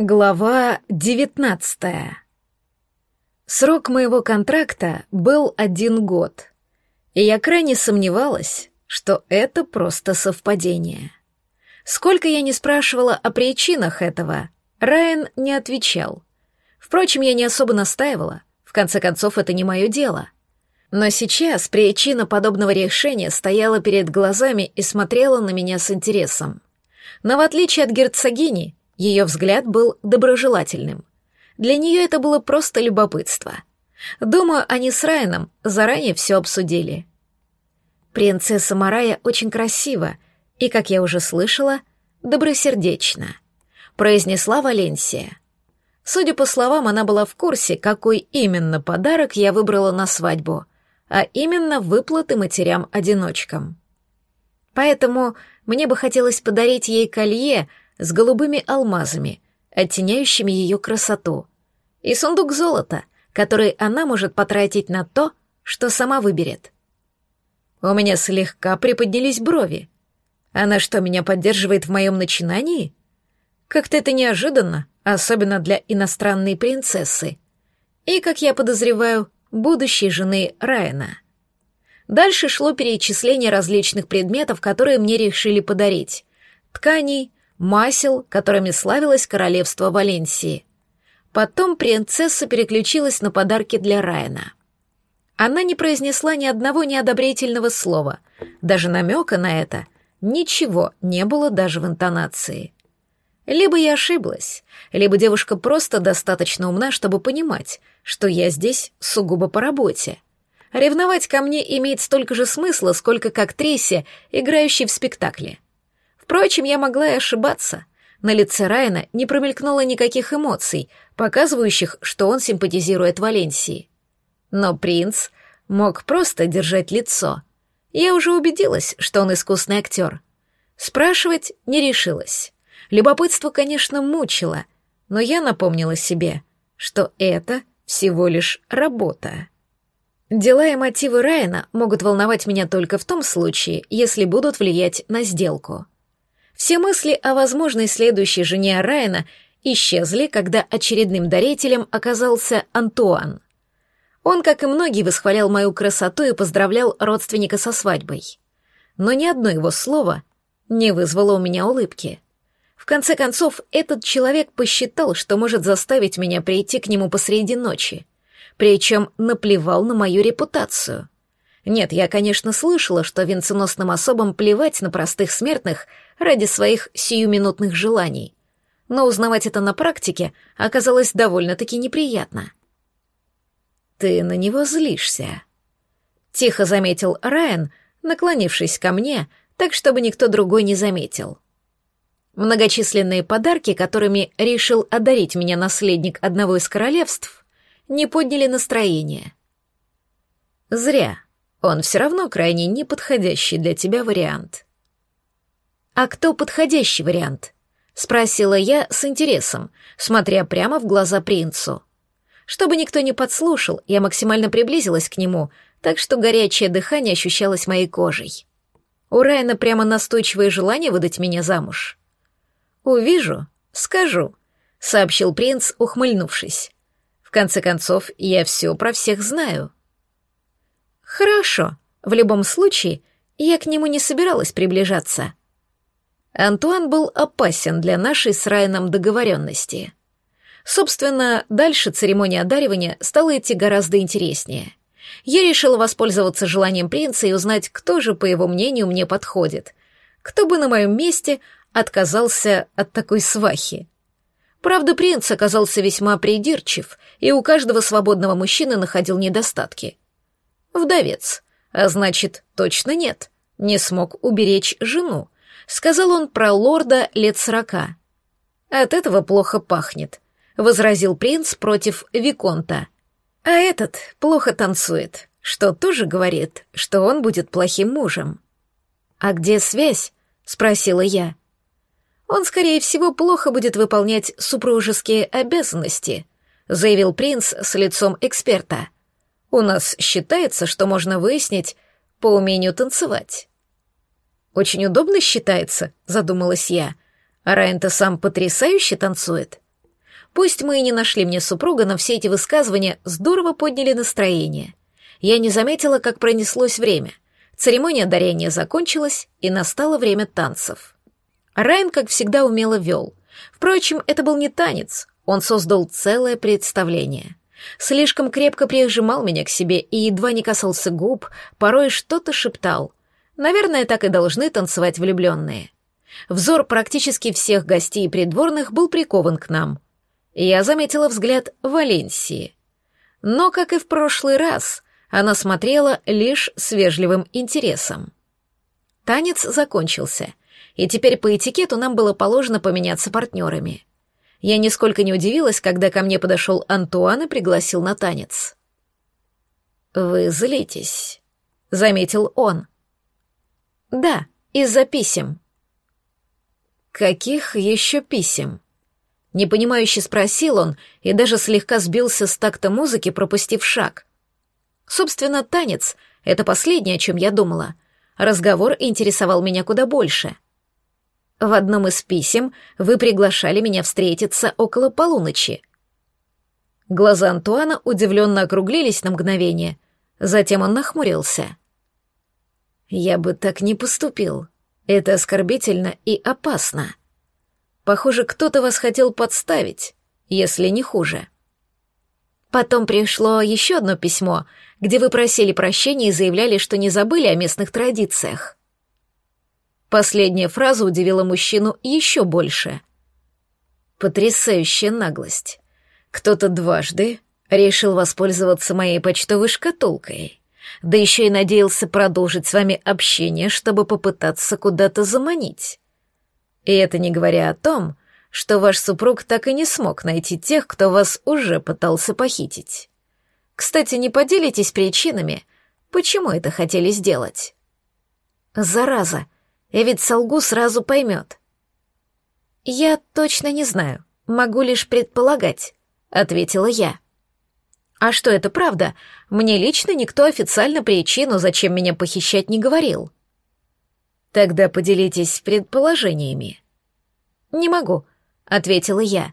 Глава девятнадцатая. Срок моего контракта был один год, и я крайне сомневалась, что это просто совпадение. Сколько я не спрашивала о причинах этого, Райан не отвечал. Впрочем, я не особо настаивала, в конце концов, это не мое дело. Но сейчас причина подобного решения стояла перед глазами и смотрела на меня с интересом. Но в отличие от герцогини, ее взгляд был доброжелательным. Для нее это было просто любопытство. Думаю, они с Райаном заранее все обсудили. Принцесса Марая очень красива и, как я уже слышала, добросердечна, произнесла Валенсия. Судя по словам, она была в курсе, какой именно подарок я выбрала на свадьбу, а именно выплаты матерям-одиночкам. Поэтому мне бы хотелось подарить ей колье с голубыми алмазами, оттеняющими ее красоту, и сундук золота, который она может потратить на то, что сама выберет. У меня слегка приподнялись брови. Она что, меня поддерживает в моем начинании? Как-то это неожиданно, особенно для иностранной принцессы. И, как я подозреваю, будущей жены Райана. Дальше шло перечисление различных предметов, которые мне решили подарить. Тканей, масел, которыми славилось королевство Валенсии. Потом принцесса переключилась на подарки для Райана. Она не произнесла ни одного неодобрительного слова, даже намека на это ничего не было даже в интонации. Либо я ошиблась, либо девушка просто достаточно умна, чтобы понимать, что я здесь сугубо по работе. Ревновать ко мне имеет столько же смысла, сколько к актрисе, играющей в спектакле. Впрочем, я могла и ошибаться. На лице Райана не промелькнуло никаких эмоций, показывающих, что он симпатизирует Валенсии. Но принц мог просто держать лицо. Я уже убедилась, что он искусный актер. Спрашивать не решилась. Любопытство, конечно, мучило, но я напомнила себе, что это всего лишь работа. Дела и мотивы Райана могут волновать меня только в том случае, если будут влиять на сделку. Все мысли о возможной следующей жене Райана исчезли, когда очередным дарителем оказался Антуан. Он, как и многие, восхвалял мою красоту и поздравлял родственника со свадьбой. Но ни одно его слово не вызвало у меня улыбки. В конце концов, этот человек посчитал, что может заставить меня прийти к нему посреди ночи, причем наплевал на мою репутацию. Нет, я, конечно, слышала, что венценосным особам плевать на простых смертных ради своих сиюминутных желаний. Но узнавать это на практике оказалось довольно-таки неприятно. «Ты на него злишься», — тихо заметил Райан, наклонившись ко мне, так, чтобы никто другой не заметил. Многочисленные подарки, которыми решил одарить меня наследник одного из королевств, не подняли настроение. Зря. Он все равно крайне неподходящий для тебя вариант. «А кто подходящий вариант?» — спросила я с интересом, смотря прямо в глаза принцу. Чтобы никто не подслушал, я максимально приблизилась к нему, так что горячее дыхание ощущалось моей кожей. У Райана прямо настойчивое желание выдать меня замуж. «Увижу, скажу», — сообщил принц, ухмыльнувшись. «В конце концов, я все про всех знаю». «Хорошо. В любом случае, я к нему не собиралась приближаться». Антуан был опасен для нашей с Райаном договоренности. Собственно, дальше церемония одаривания стала идти гораздо интереснее. Я решила воспользоваться желанием принца и узнать, кто же, по его мнению, мне подходит. Кто бы на моем месте отказался от такой свахи. Правда, принц оказался весьма придирчив, и у каждого свободного мужчины находил недостатки. Вдовец, а значит, точно нет, не смог уберечь жену, сказал он про лорда лет сорока. От этого плохо пахнет, возразил принц против виконта. А этот плохо танцует, что тоже говорит, что он будет плохим мужем. А где связь? спросила я. Он, скорее всего, плохо будет выполнять супружеские обязанности, заявил принц с лицом эксперта. У нас считается, что можно выяснить по умению танцевать. «Очень удобно считается», — задумалась я. «А Райан-то сам потрясающе танцует». Пусть мы и не нашли мне супруга, но все эти высказывания здорово подняли настроение. Я не заметила, как пронеслось время. Церемония дарения закончилась, и настало время танцев. Райан, как всегда, умело вел. Впрочем, это был не танец, он создал целое представление. Слишком крепко прижимал меня к себе и едва не касался губ, порой что-то шептал. Наверное, так и должны танцевать влюбленные. Взор практически всех гостей и придворных был прикован к нам. Я заметила взгляд Валенсии. Но, как и в прошлый раз, она смотрела лишь с вежливым интересом. Танец закончился, и теперь по этикету нам было положено поменяться партнерами. Я нисколько не удивилась, когда ко мне подошел Антуан и пригласил на танец. «Вы злитесь», — заметил он. «Да, из-за писем». «Каких еще писем?» Непонимающе спросил он и даже слегка сбился с такта музыки, пропустив шаг. Собственно, танец — это последнее, о чем я думала. Разговор интересовал меня куда больше. В одном из писем вы приглашали меня встретиться около полуночи. Глаза Антуана удивленно округлились на мгновение, затем он нахмурился. «Я бы так не поступил. Это оскорбительно и опасно. Похоже, кто-то вас хотел подставить, если не хуже». Потом пришло еще одно письмо, где вы просили прощения и заявляли, что не забыли о местных традициях. Последняя фраза удивила мужчину еще больше. Потрясающая наглость. Кто-то дважды решил воспользоваться моей почтовой шкатулкой, да еще и надеялся продолжить с вами общение, чтобы попытаться куда-то заманить. И это не говоря о том, что ваш супруг так и не смог найти тех, кто вас уже пытался похитить. Кстати, не поделитесь причинами, почему это хотели сделать? Зараза, я ведь солгу сразу поймет. Я точно не знаю, могу лишь предполагать, ответила я. А что это правда? Мне лично никто официально причину, зачем меня похищать, не говорил. Тогда поделитесь предположениями. Не могу, ответила я.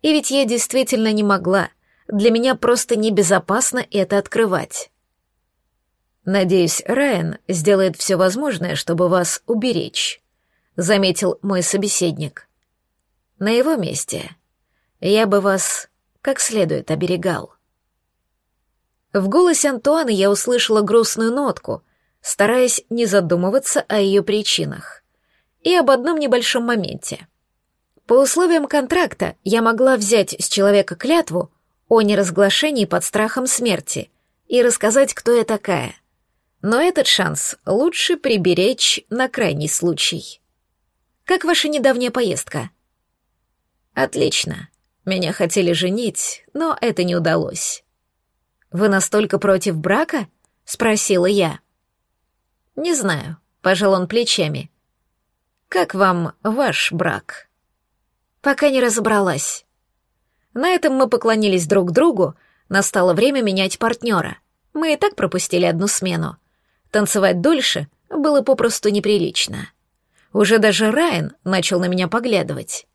И ведь я действительно не могла. Для меня просто небезопасно это открывать. Надеюсь, Райан сделает все возможное, чтобы вас уберечь, заметил мой собеседник. На его месте я бы вас как следует оберегал. В голосе Антуана я услышала грустную нотку, стараясь не задумываться о ее причинах. И об одном небольшом моменте. По условиям контракта я могла взять с человека клятву о неразглашении под страхом смерти и рассказать, кто я такая. Но этот шанс лучше приберечь на крайний случай. Как ваша недавняя поездка? Отлично. Меня хотели женить, но это не удалось. Вы настолько против брака? спросила я. Не знаю, пожал он плечами. Как вам ваш брак? Пока не разобралась. На этом мы поклонились друг другу, настало время менять партнера. Мы и так пропустили одну смену. Танцевать дольше было попросту неприлично. Уже даже Райан начал на меня поглядывать.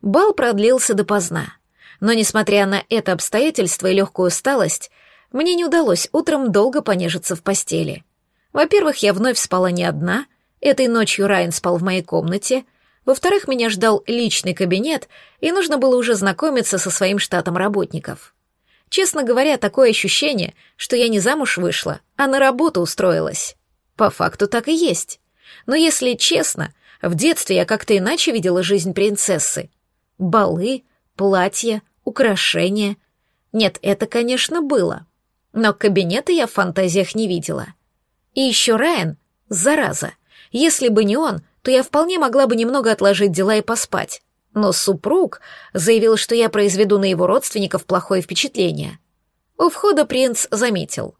Бал продлился допоздна, но, несмотря на это обстоятельство и легкую усталость, мне не удалось утром долго понежиться в постели. Во-первых, я вновь спала не одна, этой ночью Райан спал в моей комнате — во-вторых, меня ждал личный кабинет, и нужно было уже знакомиться со своим штатом работников. Честно говоря, такое ощущение, что я не замуж вышла, а на работу устроилась. По факту так и есть. Но если честно, в детстве я как-то иначе видела жизнь принцессы. Балы, платья, украшения. Нет, это, конечно, было. Но кабинета я в фантазиях не видела. И еще Райан, зараза. Если бы не он, то я вполне могла бы немного отложить дела и поспать. Но супруг заявил, что я произведу на его родственников плохое впечатление. У входа принц заметил.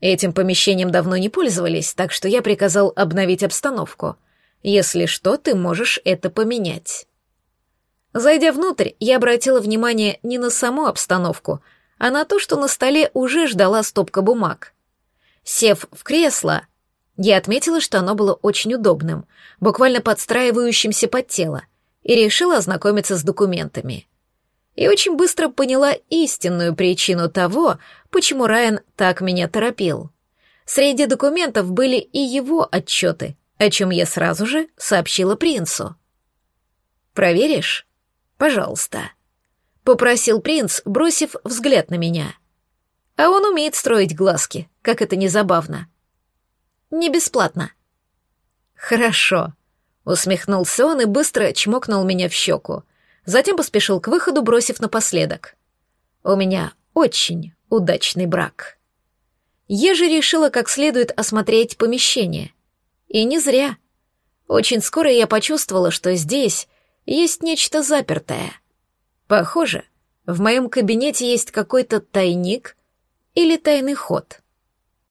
Этим помещением давно не пользовались, так что я приказал обновить обстановку. Если что, ты можешь это поменять. Зайдя внутрь, я обратила внимание не на саму обстановку, а на то, что на столе уже ждала стопка бумаг. Сев в кресло, я отметила, что оно было очень удобным, буквально подстраивающимся под тело, и решила ознакомиться с документами. и очень быстро поняла истинную причину того, почему Райан так меня торопил. Среди документов были и его отчеты, о чем я сразу же сообщила принцу. «Проверишь? Пожалуйста», — попросил принц, бросив взгляд на меня. А он умеет строить глазки, как это незабавно. Не бесплатно. Хорошо, усмехнулся он и быстро чмокнул меня в щеку. Затем поспешил к выходу, бросив напоследок. У меня очень удачный брак. Я же решила как следует осмотреть помещение. И не зря. Очень скоро я почувствовала, что здесь есть нечто запертое. Похоже, в моем кабинете есть какой-то тайник или тайный ход.